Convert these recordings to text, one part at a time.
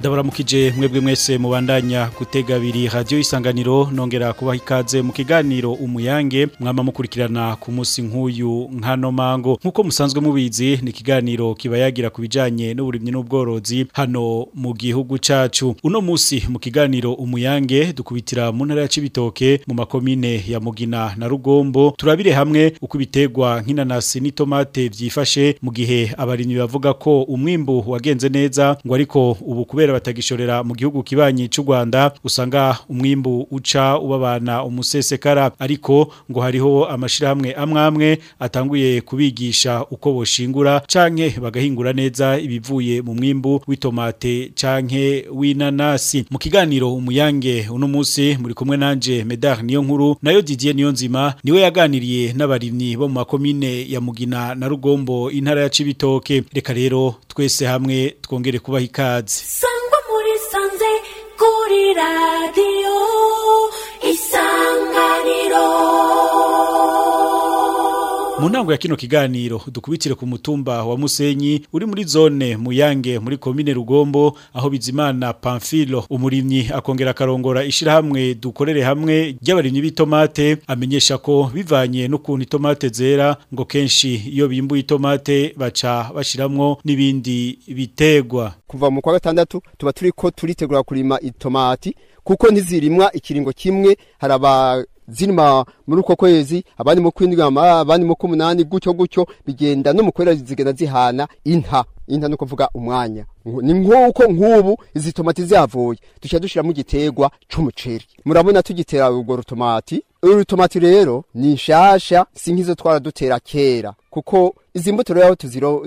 ndabaramukije mwebwe mwese mubandanya gutega abiri radiyo isanganiro nongera kubaha ikaze mu kiganiro umuyange mwama mukurikirana ku munsi nk'uyu nkano mango nk'uko musanzwe mubizi ni ikiganiro kiba yagira ku bijyanye n'uburimyi n'ubworozi hano mu gihugu cyacu uno munsi mu kiganiro umuyange dukubitira mu ntara ya Cibitoke mu makomine ya mugina na rugombo turabire hamwe uko ibitegwa nk'inanasi n'itomate byifashe mu gihe abarimyi bavuga ko umwimbu wagenze neza ngo ariko ubu kubera kubera batagishorera mu gihugu kibanyi cy'u Rwanda usanga umwimbu uca ubabana umusesekara ariko ngo hariho amashirahamwe amwamwe atanguye kubigisha uko boshingura canke bagahingura neza ibivuye mu mwimbu w'itomate canke w'inanasi mu kiganiro umuyange uno munsi muri kumwe nanje Medar niyo nkuru nayo Didier niyo nzima niwe yaganiriye n'abarimyi bo mu makomine ya Mugina na Rugombo intara ya Cibitoke reka rero twese hamwe twongere kubaha ikaze 우리 라디오 이상가리로 mu ntango ya kino kiganiro dukubitire ku mutumba wa Musenyi uri muri zone Muyange muri komine Rugombo aho Bizimana Pamphilo umurimyi akongera akarongora ishirahamwe dukorere hamwe ry'abarimyi b'itomate amenyesha ko bivanye n'ukuntu itomate zera ngo kenshi iyo bimbuye itomate baca bashiramwo n'ibindi bitegwa kuva mu kwa gatandatu tuba turiko turitegura kurima itomati kuko ntizirimwa ikiringo kimwe haraba zirima muri uko kwezi abandi mu kwindwama abandi mu kumunani gutyo gutyo bigenda no mu kwera zigenda zihana inta inta no kuvuga umwanya ni nk'uko nk'ubu izi tomati zavuye dushya dushyiramo igiterwa cy'umuceri murabona tugitera urwo rutomati uru rutomati rero ni nshasha si nk'izo twaradutera kera kuko izi mbuto rero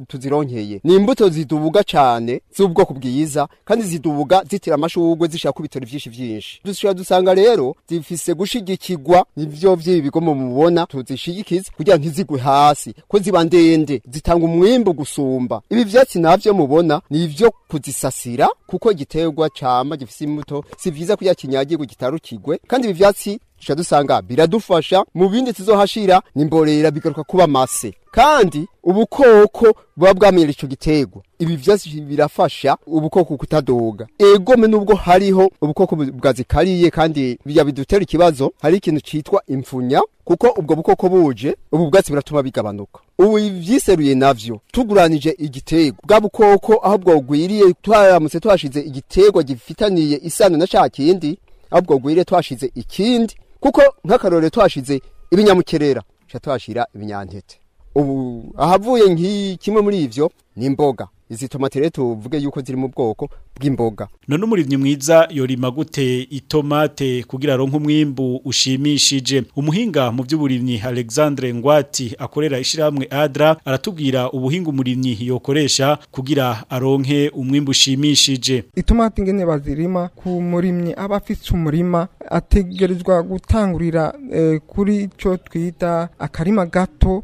tuzironkeye ni imbuto zidubuga cyane z'ubwoko bwiza kandi zidubuga zitira amashugwe zishaka kubitera byinshi byinshi dushobora dusanga rero zifise gushigikirwa nibyo vy'ibi bigomo mubona tuzishigikiza kugira ntizigwe hasi ko ziba ndende zitanga umwimbu gusumba ibi byatsi navyo mubona ni ivyo kuzisasira kuko igiterwa cama gifise imbuto si vyiza kugira kinyagirwe gitarukirwe kandi ibi vyatsi duca dusanga biradufasha mu bindi tuzohashira n'imborera bigaruka kuba mase kandi ubukoko buba bwamera icyo gitego ibi byose birafasha ubukoko kutadoga egome nubwo hariho ubukoko bwazikariye kandi bijya bidutera ikibazo hari ikintu cyitwa imfunya kuko ubwo bukoko buje ubu bwatsi buratuma bigabanuka ubu ibyiseruye navyo tuguranije igitego bwa bukoko ahubwo bwiriye twaramutse twashize igitego gifitaniye isano na cya kindi ahubwo bwiriye twashize ikindi kuko nk'akarore twashize ibinyamukerera tuhashyira ibinyantete ubu ahavuye nk'iki kimwe muri ibyo n'imboga izi tomate rero tuvuge yuko ziri mu bwoko bw'imboga none umurimyi mwiza yorima gute itomate kugira aronke umwimbu ushimishije umuhinga mu by'uburimyi Alexandre Ngwati akorera Ishyirahamwe Adra aratubwira ubuhinga umurimyi yokoresha kugira aronke umwimbu ushimishije itomate ngene bazirima ku murimyi aba afite umurima ategerezwa gutangurira eh, kuri cyo twita akarima gato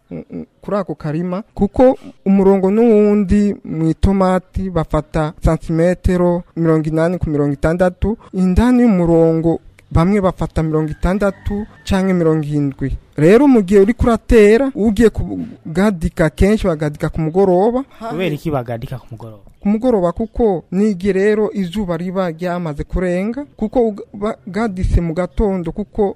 mm, mm, kuri ako karima kuko umurongo n'uwundi mu itomati bafata santimetero mirongo inani ku mirongo itandatu indani y'umurongo bamwe bafata mirongo itandatu cyangwa mirongo irindwi rero mu gihe uri kuratera ugiye kugadika kenshi bagadika ku mugoroba kubera iki bagadika ku mugoroba ku mugoroba kuko nige rero izuba riba ryamaze kurenga kuko gadise mu gatondo kuko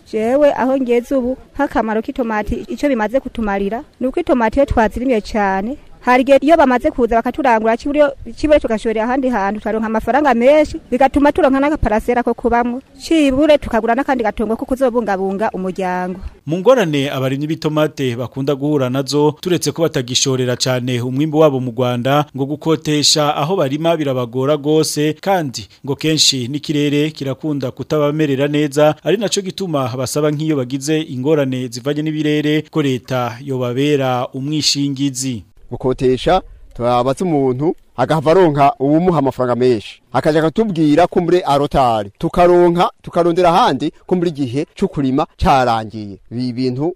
jewe aho ngeze ubu nk'akamaro k'itomati icyo bimaze kutumarira ni uko itomati iyo twazirimiye cyane hari igihe iyo bamaze kuza bakaturangura kibure tugashorera ahandi hantu tukaronka amafaranga menshi bigatuma turonka n'agaparasera ko kubamwo kibure tukagura n'akandi gatongo ko kuzobungabunga umuryango mu ngorane abarimyi b'itomate bakunda guhura nazo turetse ko batagishorera cyane umwimbi wabo mu Rwanda ngo gukotesha aho barima birabagora gose kandi ngo kenshi n'ikirere kirakunda kutabamerera neza ari naco gituma basaba nk'iyo bagize ingorane zivanye n'ibirere ko leta yobabera umwishingizi gukotesha turabaza umuntu agahava aronka uwumuha amafaranga menshi akajya akatubwira ko muri arotari tukaronka tukarondera ahandi ko muri gihe cyo kurima carangiye ibi bintu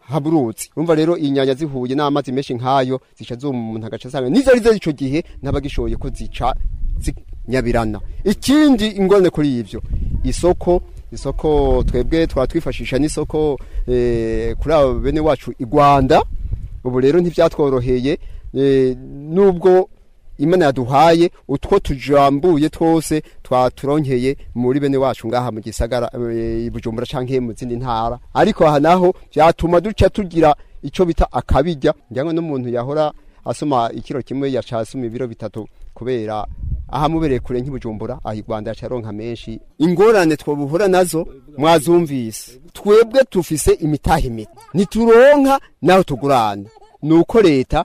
haburutse urumva rero inyanya zihuye n'amazi menshi nkayo zica zuma umuntu agaca asanga nizo arizo ico gihe n'abagishoboye ko zica nyabirana ikindi ingorane kuri ivyo isoko isoko twebwe twaba twifashisha n'isoko eh, kuri abo bene wacu i rwanda ubu rero ntibyatworoheye eh, nubwo imana yaduhaye utwo tujambuye twose twaturonkeye muri bene wacu ngaha mu gisagara eh, bujumbura canke mu zindi ntara ariko aha naho byatuma duca tugira icyo bita akabijya njyana n'umuntu yahora asoma ikiro kimwe yacasoma ibiro bitatu kubera ahamubereye kure nk'ibujumbura aho i rwanda yacaronka menshi ingorane twabuhura nazo mwazumvise twebwe tufise imitahe mito ntituronka naho tugurana ni uko leta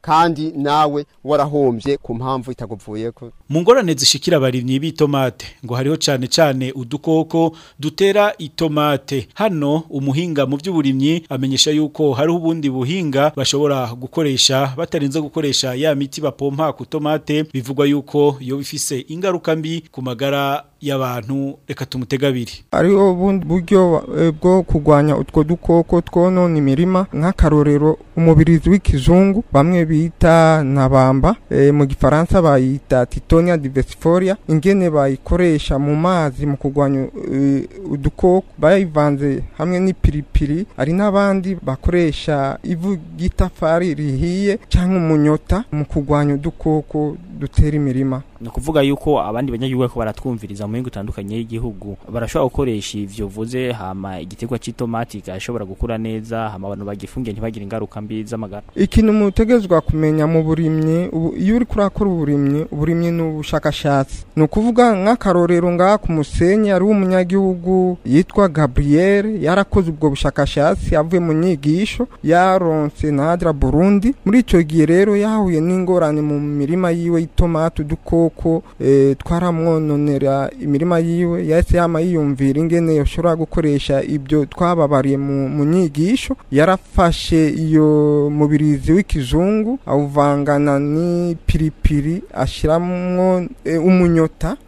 kandi nawe warahombye ku mpamvu itaguvuye ko mu ngorane zishikira abarimyi b'itomate ngo hariho cyane cyane udukoko dutera itomate hano umuhinga mu by'uburimyi amenyesha yuko hari ubundi buhinga bashobora gukoresha batarinze gukoresha ya miti bapompa ku tomate bivugwa yuko yo bifise ingaruka mbi ku magara y'abantu reka tumutega abiri hariho ubundi buryo eh, bwo kurwanya utwo dukoko twonona imirima nk'akarorero umubirizi w'ikizungu bamwe bita nabamba eh, mu gifaransa bayita titonia diversifolia ingene bayikoresha mu mazi mu kurwanya eh, udukoko bayivanze hamwe n'ipiripiri hari n'abandi bakoresha ivu ry'itafari rihiye cyangwa umunyota mu kurwanya udukoko dutera imirima ni ukuvuga yuko abandi banyagihugu ko baratwumviriza mu bihugu bitandukanye y'igihugu barashobora gukoresha ibyo uvuze hama igitegwa cy'itomati gashobora gukura neza hama abantu bagifungiye ntibagire ingaruka mbi z'amagara ikintu mutegezwa kumenya mu burimyi iyo uri kurakora uburimyi uburimyi n'ubushakashatsi ni ukuvuga nk'akarorero ngaha ku musenyi ari umunyagihugu yitwa Gabriel yarakoze ubwo bushakashatsi yavuye mu nyigisho yaronse na Adra Burundi muri icyo gihe rero yahuye n'ingorane mu mirima yiwe y'itomati dukoko kuko eh, twaramwononera imirima yiwe yahise yama yiyumvira ingene yashobora gukoresha ibyo twababariye mu nyigisho yarafashe iyo mubirizi w'ikizungu awuvangana n'ipiripiri ashyiramwo eh, umunyota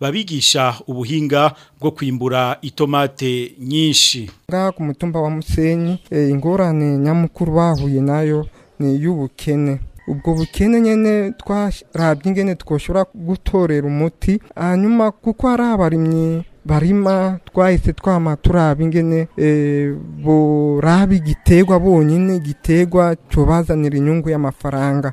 babigisha ubuhinga bwo kwimbura itomate nyinshi ngaha ku mutumba wa Musenyi eh, ingorane nyamukuru bahuye nayo ni iy'ubukene ubwo bukene nyine twarabye ingene twashobora gutorera umuti hanyuma kuko hari abarimyi barima twahise twama turaba ingene eh, buraba igitegwa bonyine igitegwa cyubazanira inyungu y'amafaranga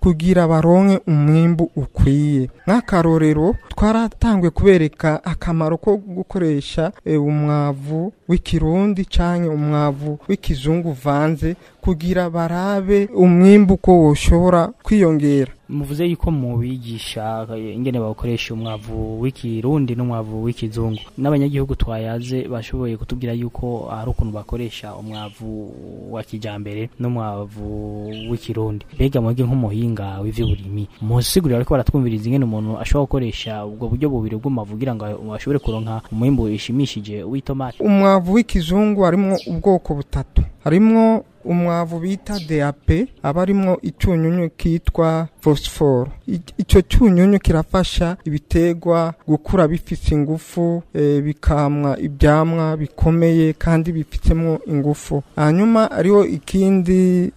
kugira baronke umwimbu ukwiye nk'akarorero twaratangwe kubereka akamaro ko gukoresha e, umwavu w'ikirundi cyangwa umwavu w'ikizungu uvanze kugira barabe umwimbu uko woshobora kwiyongera muvuze yuko mu bigisha eh, ingene bakoresha umwavu w'ikirundi n'umwavu w'ikizungu n'abanyagihugu twayaze bashoboye kutubwira yuko ari ukuntu bakoresha umwavu wa kijyambere n'umwavu w'ikirundi mbega mwebwe nk'umuhinga w'iby'uburimi musigurira ariko baratwumviriza ingene umuntu ashobora gukoresha ubwo buryo bubiri bw'umwavu kugira ngo ashobore kuronka umwimbu ushimishije w'itomati umwavu w'ikizungu harimo ubwoko butatu harimo umwavu bita DAP aba arimo icyunyunyu kitwa phosphore icyo cyunyunyu kirafasha ibitegwa gukura bifite ingufu eh, bikamwa ibyamwa bikomeye kandi bifitemo ingufu hanyuma hariho ikindi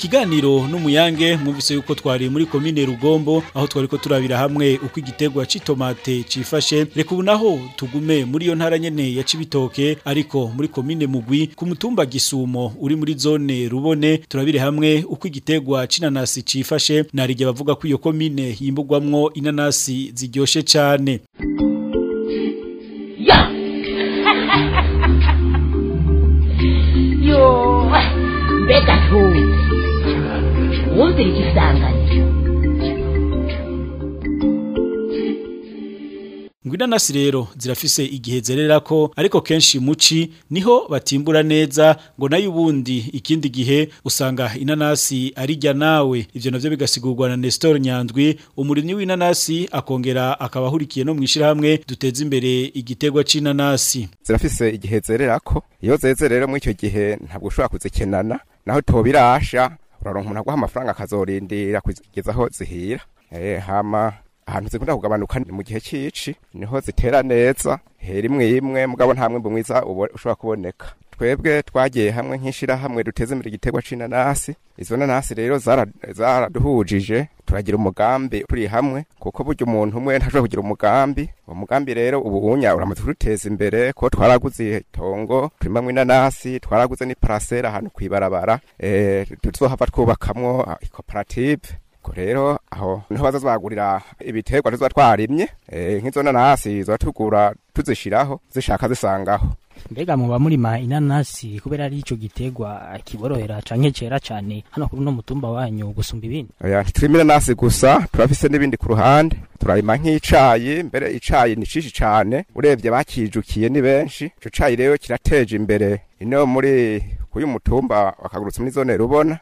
kiganiro n'umuyange mwumvise yuko twari muri komine rugombo aho twari ko turabira hamwe uko igitegwa c'itomate cifashe reka ubu tugume muri iyo ntara nyene ya cibitoke ariko muri komine mugwi ku mutumba gisumo uri muri zone rubone turabire hamwe uko igitegwa c'inanasi cifashe narijye bavuga ko iyo komine yimbugwamwo inanasi ziryoshe cyane yo mbega tuzi Doğu Begistan'dan. Ngwina nasi rero zirafise igihezerera ko ariko kenshi muci niho batimbura neza ngo nayo ubundi ikindi gihe usanga inanasi arijya nawe ivyo navyo bigasigurwa na Nestor Nyandwi umurimyi w'inanasi akongera akaba no mwishira hamwe duteze imbere igitegwa c'inanasi zirafise igihe ko iyo zeze rero muri icyo gihe ntabwo ushobora kuzekenana naho tobirasha uraronka umuntu aguha amafaranga akazorindira kugeza aho zihira eh, hama ahantu zikunda kugabanuka mu gihe cyici niho zitera neza hera imwe imwe mugabo nta mwimbu mwiza ushobora kuboneka twebwe twagiye hamwe nk'ishyirahamwe duteze imbere igiterwa c'inanasi izo nanasi rero zaraduhujije turagira umugambi turi hamwe kuko burya umuntu umwe ntashobora kugira umugambi uwo mugambi rero ubu unya uramaze kuduteza imbere kuko twaraguze itongo turimamwo inanasi twaraguze n'iparasera ahantu kw'ibarabara eh, tuzohava twabakamwo ah, ikoperative rero aho niho baza bagurira ibiterwa tuba twarimye eh, nk'izo nanasi tugura tuzishiraho zishaka zisangaho mbega muba murima inanasi kubera ari ico gitegwa kiborohera canke cera cane hano kuri uno mutumba wanyu gusumba ibindi oya inanasi gusa turafise n'ibindi ku ruhande turarima nk'icayi mbere icayi ni cishi cane urebye bakijukiye ni benshi ico cayi rero kirateje imbere ino muri uyu mutumba wakagurutse muri zone rubona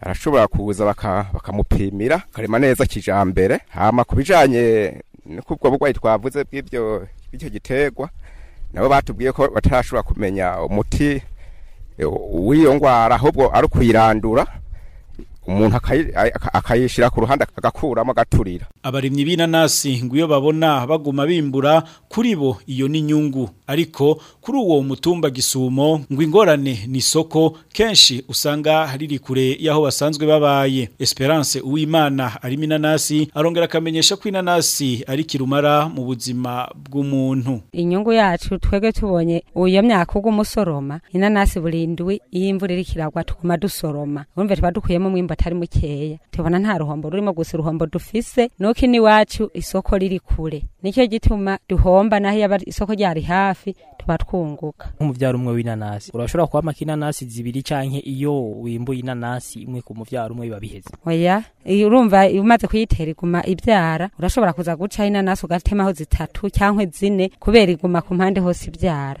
arashobora kuza bakamupimira akarema neza kijambere hama kubijanye no kubwo burwayi twavuze bw'ibyo bw'icyo giterwa nabo batubwiye ko batarashobora kumenya umuti eh, w'iyo ndwara ahubwo ari ukuyirandura umuntu akayishyira ku ruhande agakuramo agaturira abarimyi b'inanasi ngo iyo babona baguma bimbura kuri bo iyo ni inyungu ariko kuri uwo mutumba gisumo ngo ingorane ni isoko kenshi usanga riri kure y'aho basanzwe babaye esperance uwimana arimo inanasi arongera akamenyesha ko inanasi ari kirumara mu buzima bw'umuntu inyungu yacu twebwe tubonye uyu myaka uguma usoroma inanasi burindwi iyo imvura irikiragwa tuguma dusoroma urumve tuba dukuyemo umwimbo atari mukeya tubona nta ruhombo rurimo gusa uruhombo dufise nuko iwacu isoko riri kure nicyo gituma duhomba naho yaba isoko ryari hafi tuba twunguka nk'umubyaro umwe w'inanasi urashobora kwamaka inanasi zibiri cyangwa iyo wimbuye inanasi imwe ku mubyara umwe biba biheze oya urumva umaze kuyitera iguma ibyara urashobora kuza guca inanasi ugatemaho zitatu cyangwa zine kubera iguma ku mpande hose ibyara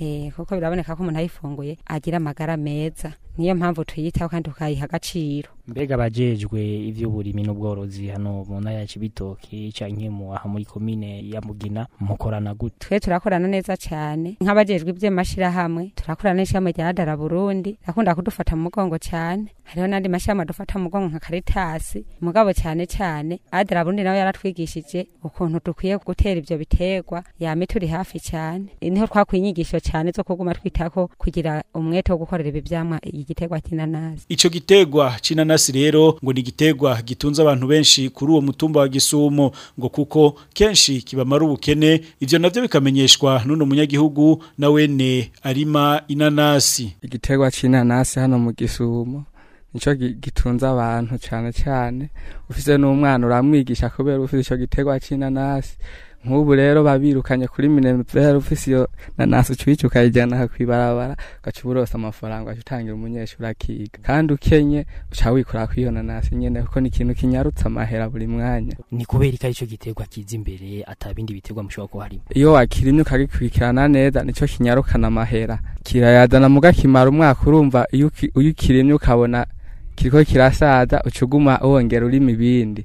Eh, kuko biraboneka ko umuntu ayifunguye agira amagara meza niyo mpamvu tuyitaho kandi tukayiha agaciro mbega abajejwe ivy'uburimi n'ubworozi hano mu ntara ya Cibitoke canke mu aha muri komine ya Mugina mukorana gute twe turakorana neza cane nk'abajejwe ivy'amashira hamwe turakorana n'ishami rya Dara Burundi akunda kudufata mu mugongo cane hariho n'andi mashami adufata mu mugongo nka Karitasi mugabo cane cane Adara Burundi nawe yaratwigishije ukuntu dukwiye gutera ivyo biterwa yame turi hafi cane niho twakwinyigishije cyane zo kuguma twitako kugira umwete wo gukorera ibi vyamwa igiterwa cy'inanasi ico giterwa c'inanasi inanasi rero ngo ni igiterwa gitunze abantu benshi kuri uwo mutumba wa gisumo ngo kuko kenshi kibamara ubukene ibyo navyo bikamenyeshwa n'uno munyagihugu na wene arima inanasi igiterwa c'inanasi hano mu gisumo nico gitunze abantu cyane cyane ufise n'umwana uramwigisha kubera ufise icyo gitegwa c'inanasi nk'ubu rero babirukanye kuri minembere yari na iyo nanasi ucuyica ukayijyana aha kw'ibarabara ugaca uburosa amafaranga ugaca utangira umunyeshuri akiga kandi ukenye uca wikora kuri iyo nanasi nyene kuko ni ikintu kinyarutse amahera buri mwanya ni kubera ko arico giterwa kiza imbere atabindi biterwa mushobora kuba harimo iyo wakirimye ukagikurikirana neza nicyo kinyarukana amahera kirayazana muga kimara umwaka urumva iyo ukirimye ukabona kiriko kirasaza ucuguma wongera urimo ibindi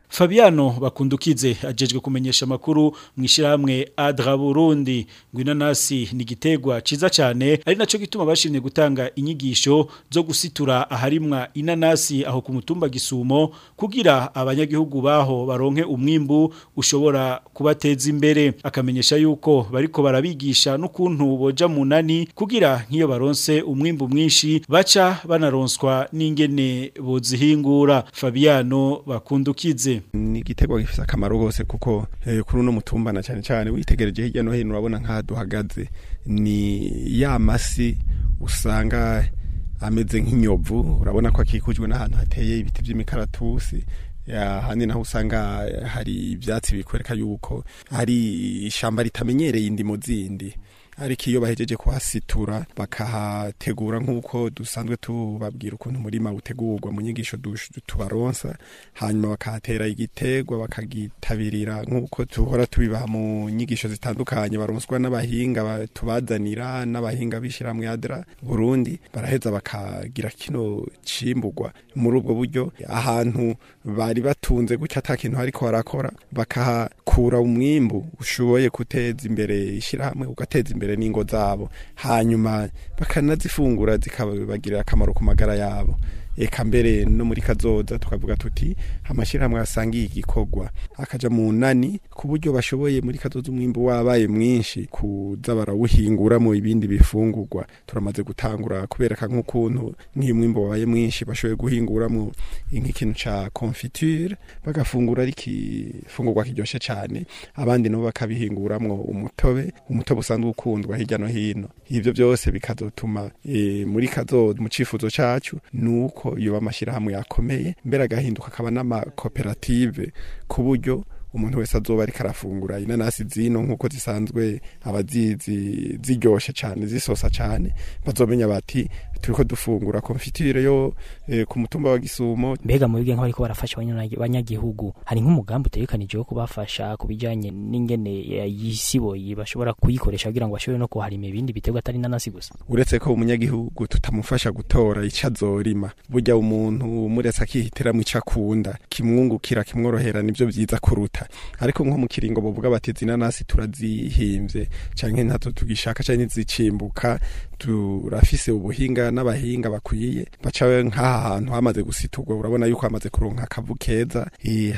Fabiano bakundukize ajejwe kumenyesha amakuru mu ishyirahamwe Adra Burundi ngo inanasi ni igiterwa ciza cyane ari nacyo gituma bashimye gutanga inyigisho zo gusitura aharimwa inanasi aho kumutumba gisumo kugira abanyagihugu baho baronke umwimbu ushobora kubateza imbere akamenyesha yuko bariko barabigisha n'ukuntu boja munani kugira nk'iyo baronse umwimbu mwinshi baca banaronswa n'ingene bozihingura Fabiano bakundukize ni igitego gifite akamaro rwose kuko eh, kuri uno mutumbana cyane cyane witegereje hirya no hino urabona nk'aho duhagaze ni ya masi usanga ameze nk'inyovu urabona ko akikujwe n'ahantu hateye ibiti by'imikaratusi ahandi naho usanga hari ibyatsi bikwereka yuko hari ishyamba ritamenyereye indimo zindi ariko iyo bahejeje kuhasitura bakahategura nk'uko dusanzwe tubabwira ukuntu umurima utegurwa mu nyigisho tubaronsa hanyuma bakahatera igitegwa bakagitabirira nk'uko tuhora tubibaha mu nyigisho zitandukanye baronswa n'abahinga tubazanira n'abahinga b'ishyirahamwe adra burundi baraheza bakagira kino cimburwa muri ubwo buryo ahantu bari batunze gutya ata kintu ariko barakora bakahakura umwimbu ushoboye guteza imbere ishyirahamwe ugateza imbere imbere n'ingo zabo hanyuma bakanazifungura zikabagirira akamaro ku magara yabo eka mbere no muri kazoza tukavuga tuti amashyirahamwe asangiye igikorwa akaja mu nani ku buryo bashoboye muri kazoza umwimbu wabaye mwinshi kuza barawuhingura ibindi bifungurwa turamaze gutangura kubereka nk'ukuntu nk'iyo umwimbu wabaye mwinshi bashoboye guhinguramo nk'ikintu ca confiture bagafungura ari ikifungurwa kiryoshe cane abandi nabo bakabihinguramwo umutobe umutobe usanzwe ukundwa hirya no hino ibyo byose bikazotuma eh, muri kazoza mu cyifuzo cyacu ni uko yuko yoba amashyirahamwe yakomeye mbere agahinduka akaba n'amakoperative ku buryo umuntu wese azoba ariko arafungura inanasi zino nk'uko zisanzwe abazizi ziryoshye cyane zisosa cyane bazomenya bati turi ko dufungura komfitire yo eh, ku mutumba wa gisumo mbega mu bigenge bariko barafasha abanyagihugu hari nk'umugambi utegekanije wo kubafasha ku bijyanye n'ingene yisiboyi bashobora kuyikoresha kugira ngo bashobore no kuharima ibindi biterwa atari inanasi gusa uretse ko umunyagihugu tutamufasha gutora ico azorima burya umuntu muretse akihitira mu ico akunda kimwungukira kimworohera nibyo byiza kuruta zihari ariko nko mu kiringo bavuga bati inanasi turazihimbye cyangwa ntazo tugishaka cyangwa ntizicimbuka turafise ubuhinga n'abahinga bakwiye baca nk'aha hantu hamaze gusiturwa urabona yuko hamaze kuronka akavu keza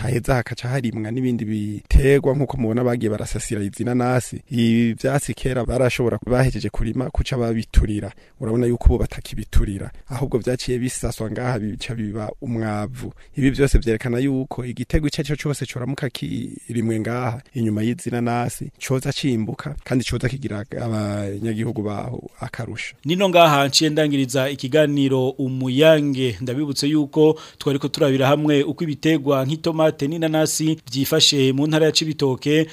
haheza hakaca harimwa n'ibindi biterwa nk'uko mubona bagiye barasasira izi nanasi ibyatsi kera barashobora bahejeje kurima kuca babiturira urabona yuko ubu batakibiturira ahubwo byaciye bisaswa ngaha bica biba umwavu ibi byose byerekana yuko igitego icyo ari cyo cyose cyoramuka ki rimwe ngaha inyuma y'izinanasi coza cimbuka kandi coza kigira abanyagihugu baho akarusha nino ngaha nciye ndangiriza ikiganiro umuyange ndabibutse yuko twari ko turabira hamwe uko ibitegwa nk'itomate n'inanasi byifashe mu ntara ya Cibitoke